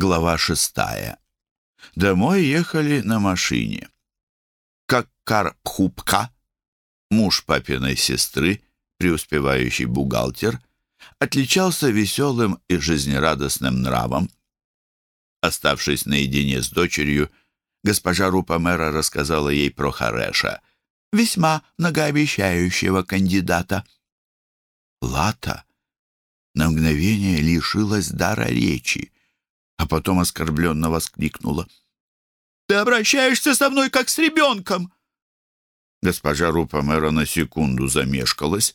Глава шестая. Домой ехали на машине. Как Карпхупка, муж папиной сестры, преуспевающий бухгалтер, отличался веселым и жизнерадостным нравом. Оставшись наедине с дочерью, госпожа Рупамера рассказала ей про Хареша, весьма многообещающего кандидата. Лата на мгновение лишилась дара речи, а потом оскорбленно воскликнула. «Ты обращаешься со мной, как с ребенком!» Госпожа Рупамера на секунду замешкалась,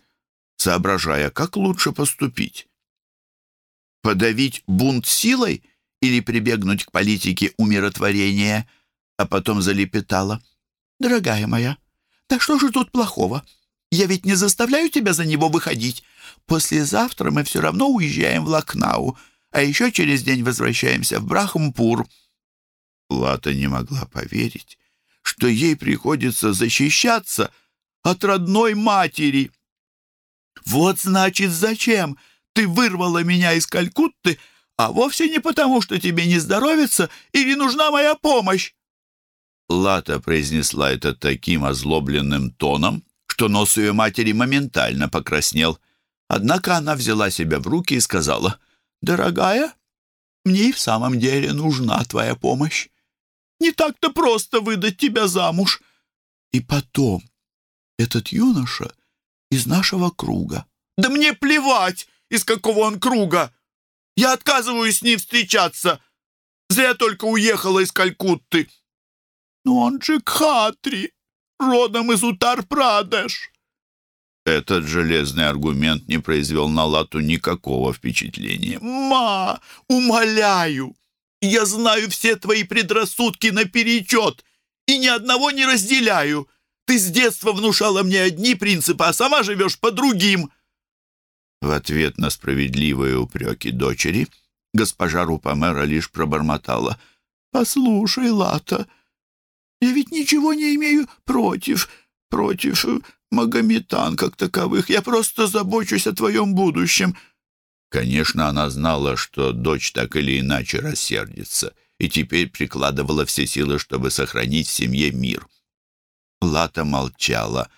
соображая, как лучше поступить. Подавить бунт силой или прибегнуть к политике умиротворения, а потом залепетала. «Дорогая моя, да что же тут плохого? Я ведь не заставляю тебя за него выходить. Послезавтра мы все равно уезжаем в Лакнау, а еще через день возвращаемся в Брахампур». Лата не могла поверить, что ей приходится защищаться от родной матери. «Вот, значит, зачем ты вырвала меня из Калькутты, а вовсе не потому, что тебе не здоровится или нужна моя помощь!» Лата произнесла это таким озлобленным тоном, что нос ее матери моментально покраснел. Однако она взяла себя в руки и сказала, «Дорогая, мне и в самом деле нужна твоя помощь. Не так-то просто выдать тебя замуж. И потом, этот юноша из нашего круга». «Да мне плевать, из какого он круга! Я отказываюсь с ним встречаться! Зря только уехала из Калькутты!» «Но он же Кхатри, родом из Утар-Прадеш!» Этот железный аргумент не произвел на Лату никакого впечатления. «Ма, умоляю, я знаю все твои предрассудки наперечет и ни одного не разделяю. Ты с детства внушала мне одни принципы, а сама живешь по другим». В ответ на справедливые упреки дочери госпожа Рупамера лишь пробормотала. «Послушай, Лата, я ведь ничего не имею против, против магометан как таковых. Я просто забочусь о твоем будущем». Конечно, она знала, что дочь так или иначе рассердится, и теперь прикладывала все силы, чтобы сохранить в семье мир. Лата молчала.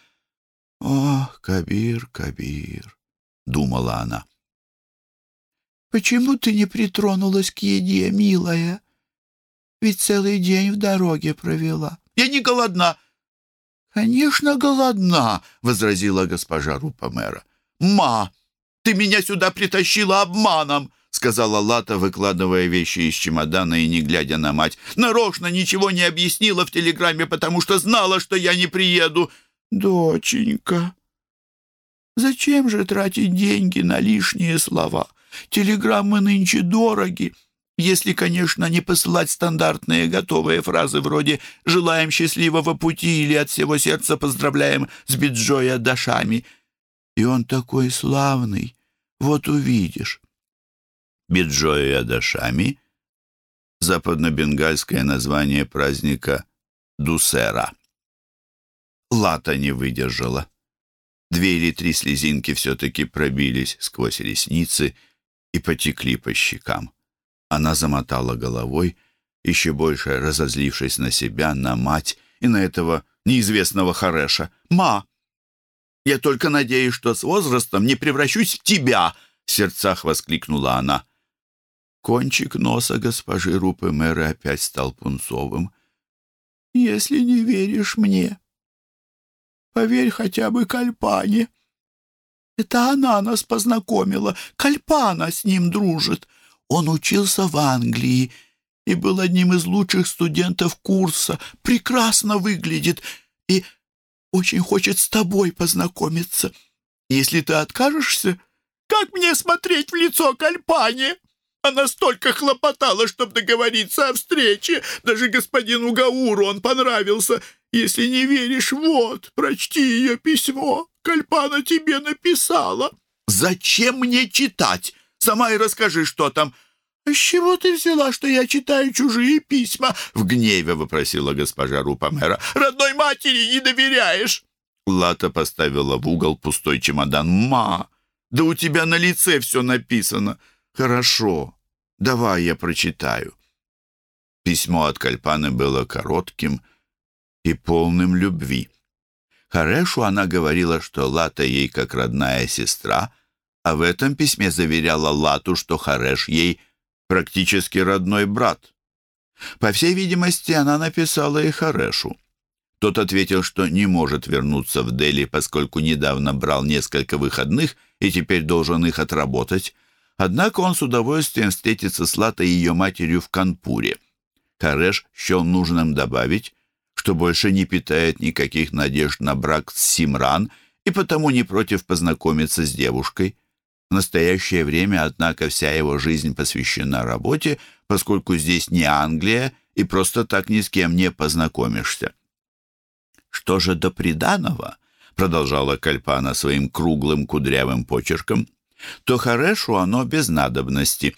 «О, Кабир, Кабир», — думала она. «Почему ты не притронулась к еде, милая? Ведь целый день в дороге провела. Я не голодна». «Конечно, голодна», — возразила госпожа Рупамера. «Ма, ты меня сюда притащила обманом», — сказала Лата, выкладывая вещи из чемодана и не глядя на мать. «Нарочно ничего не объяснила в телеграмме, потому что знала, что я не приеду». «Доченька, зачем же тратить деньги на лишние слова? Телеграммы нынче дороги». Если, конечно, не посылать стандартные готовые фразы вроде «желаем счастливого пути» или «от всего сердца поздравляем с Биджоя Дашами». И он такой славный, вот увидишь. Биджоя Дашами — западно-бенгальское название праздника Дусера. Лата не выдержала. Две или три слезинки все-таки пробились сквозь ресницы и потекли по щекам. Она замотала головой, еще больше разозлившись на себя, на мать и на этого неизвестного Хареша. «Ма! Я только надеюсь, что с возрастом не превращусь в тебя!» — в сердцах воскликнула она. Кончик носа госпожи Рупы Мэры опять стал пунцовым. «Если не веришь мне, поверь хотя бы Кальпане. Это она нас познакомила. Кальпана с ним дружит. Он учился в Англии и был одним из лучших студентов курса, прекрасно выглядит и очень хочет с тобой познакомиться. Если ты откажешься, как мне смотреть в лицо Кальпане? Она столько хлопотала, чтобы договориться о встрече. Даже господину Гауру он понравился. Если не веришь, вот, прочти ее письмо. Кальпана тебе написала. Зачем мне читать? Сама и расскажи, что там». «А «С чего ты взяла, что я читаю чужие письма?» — в гневе вопросила госпожа Рупамера. «Родной матери не доверяешь!» Лата поставила в угол пустой чемодан. «Ма, да у тебя на лице все написано!» «Хорошо, Давай я прочитаю». Письмо от Кальпаны было коротким и полным любви. Харешу она говорила, что Лата ей как родная сестра, а в этом письме заверяла Лату, что Хареш ей практически родной брат. По всей видимости, она написала и Харешу. Тот ответил, что не может вернуться в Дели, поскольку недавно брал несколько выходных и теперь должен их отработать. Однако он с удовольствием встретится с Латой и ее матерью в Канпуре. Хареш счел нужным добавить, что больше не питает никаких надежд на брак с Симран и потому не против познакомиться с девушкой. В настоящее время, однако, вся его жизнь посвящена работе, поскольку здесь не Англия, и просто так ни с кем не познакомишься. «Что же до приданого?» — продолжала Кальпана своим круглым кудрявым почерком. «То Харешу оно без надобности.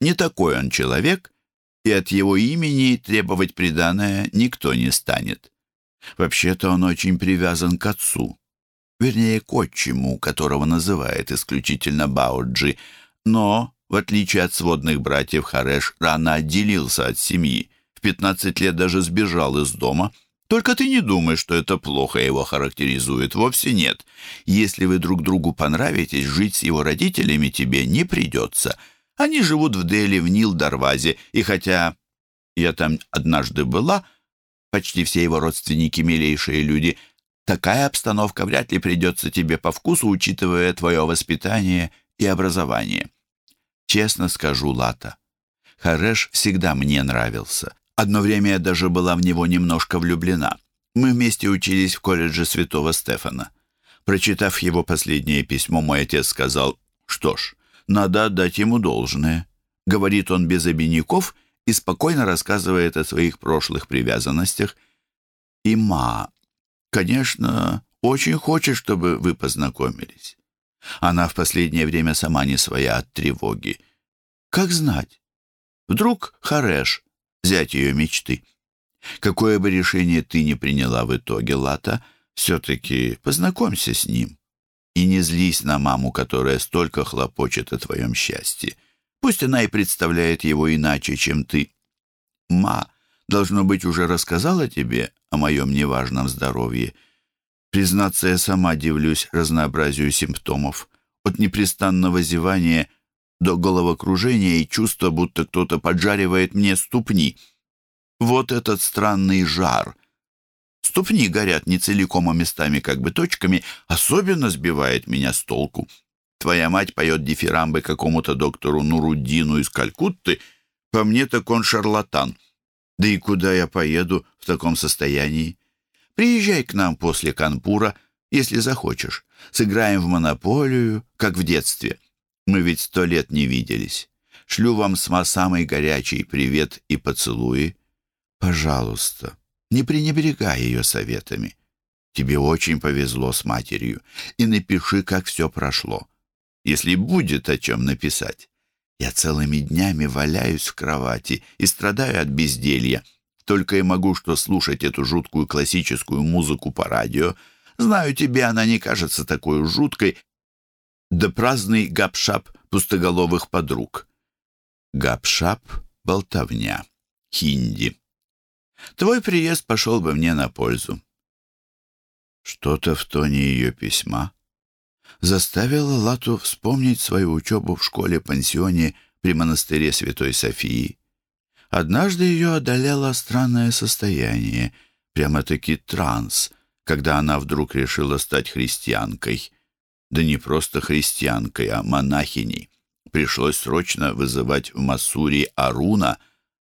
Не такой он человек, и от его имени требовать приданое никто не станет. Вообще-то он очень привязан к отцу, вернее, к отчиму, которого называет исключительно Бауджи, но, в отличие от сводных братьев, Хареш рано отделился от семьи, в 15 лет даже сбежал из дома. Только ты не думай, что это плохо его характеризует, вовсе нет. Если вы друг другу понравитесь, жить с его родителями тебе не придется — они живут в Дели, в Нил-Дарвазе, и хотя я там однажды была, почти все его родственники милейшие люди, такая обстановка вряд ли придется тебе по вкусу, учитывая твое воспитание и образование. Честно скажу, Лата, Хареш всегда мне нравился. Одно время я даже была в него немножко влюблена. Мы вместе учились в колледже Святого Стефана. Прочитав его последнее письмо, мой отец сказал, «Что ж, надо отдать ему должное. Говорит он без обиняков и спокойно рассказывает о своих прошлых привязанностях. И Ма, конечно, очень хочет, чтобы вы познакомились. Она в последнее время сама не своя от тревоги. Как знать? Вдруг Хареш, взять ее мечты. Какое бы решение ты ни приняла в итоге, Лата, все-таки познакомься с ним. И не злись на маму, которая столько хлопочет о твоем счастье. Пусть она и представляет его иначе, чем ты. Ма, должно быть, уже рассказала тебе о моем неважном здоровье. Признаться, я сама дивлюсь разнообразию симптомов. От непрестанного зевания до головокружения и чувства, будто кто-то поджаривает мне ступни. Вот этот странный жар — Ступни горят не целиком, а местами как бы точками, особенно сбивает меня с толку. Твоя мать поет дифирамбы какому-то доктору Нуруддину из Калькутты. По мне так он шарлатан. Да и куда я поеду в таком состоянии? Приезжай к нам после Канпура, если захочешь. Сыграем в монополию, как в детстве. Мы ведь сто лет не виделись. Шлю вам с самый горячий привет и поцелуи. Пожалуйста, не пренебрегай ее советами. Тебе очень повезло с матерью, и напиши, как все прошло. Если будет о чем написать. Я целыми днями валяюсь в кровати и страдаю от безделья. Только и могу что слушать эту жуткую классическую музыку по радио. Знаю, тебе она не кажется такой жуткой. Да праздный гапшап пустоголовых подруг. Гапшап — болтовня. Хинди. Твой приезд пошел бы мне на пользу. Что-то в тоне ее письма заставило Лату вспомнить свою учебу в школе-пансионе при монастыре Святой Софии. Однажды ее одолело странное состояние, прямо-таки транс, когда она вдруг решила стать христианкой. Да не просто христианкой, а монахиней. Пришлось срочно вызывать в Массури Аруна,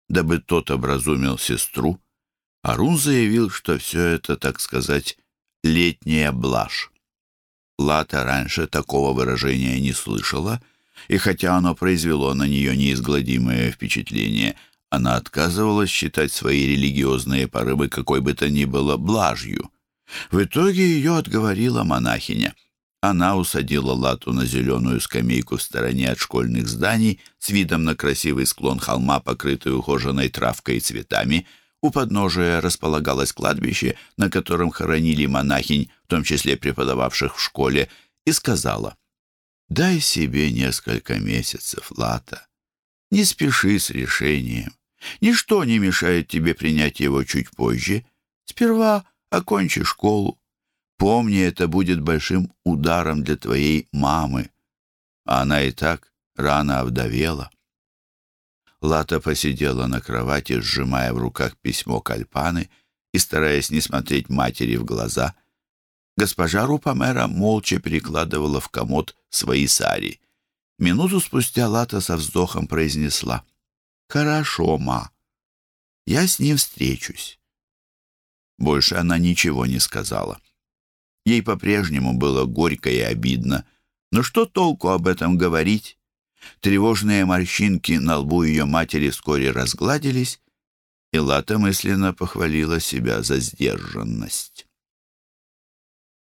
дабы тот образумил сестру. Арун заявил, что все это, так сказать, летняя блажь. Лата раньше такого выражения не слышала, и хотя оно произвело на нее неизгладимое впечатление, она отказывалась считать свои религиозные порывы какой бы то ни было блажью. В итоге ее отговорила монахиня. Она усадила Лату на зеленую скамейку в стороне от школьных зданий с видом на красивый склон холма, покрытый ухоженной травкой и цветами — у подножия располагалось кладбище, на котором хоронили монахинь, в том числе преподававших в школе, и сказала, «Дай себе несколько месяцев, Лата. Не спеши с решением. Ничто не мешает тебе принять его чуть позже. Сперва окончи школу. Помни, это будет большим ударом для твоей мамы. А она и так рано овдовела. Лата посидела на кровати, сжимая в руках письмо Кальпаны и стараясь не смотреть матери в глаза. Госпожа Рупамера молча перекладывала в комод свои сари. Минуту спустя Лата со вздохом произнесла. «Хорошо, ма. Я с ним встречусь». Больше она ничего не сказала. Ей по-прежнему было горько и обидно. Но что толку об этом говорить? Тревожные морщинки на лбу ее матери вскоре разгладились, и Лата мысленно похвалила себя за сдержанность.